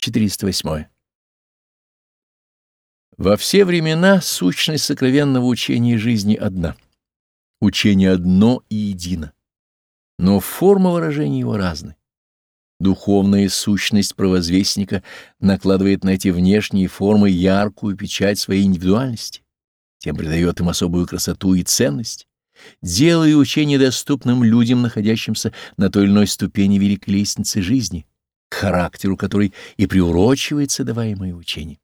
408. Во все времена сущность сокровенного учения жизни одна. Учение одно и едино. Но форма выражения его разны. Духовная сущность провозвестника накладывает на эти внешние формы яркую печать своей индивидуальности, тем придает им особую красоту и ценность, делая учение доступным людям, находящимся на той или иной ступени великой лестницы жизни, характеру которой и приурочивается даваемое учение.